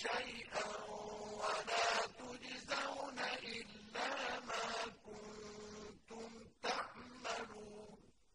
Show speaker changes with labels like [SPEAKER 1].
[SPEAKER 1] شيئا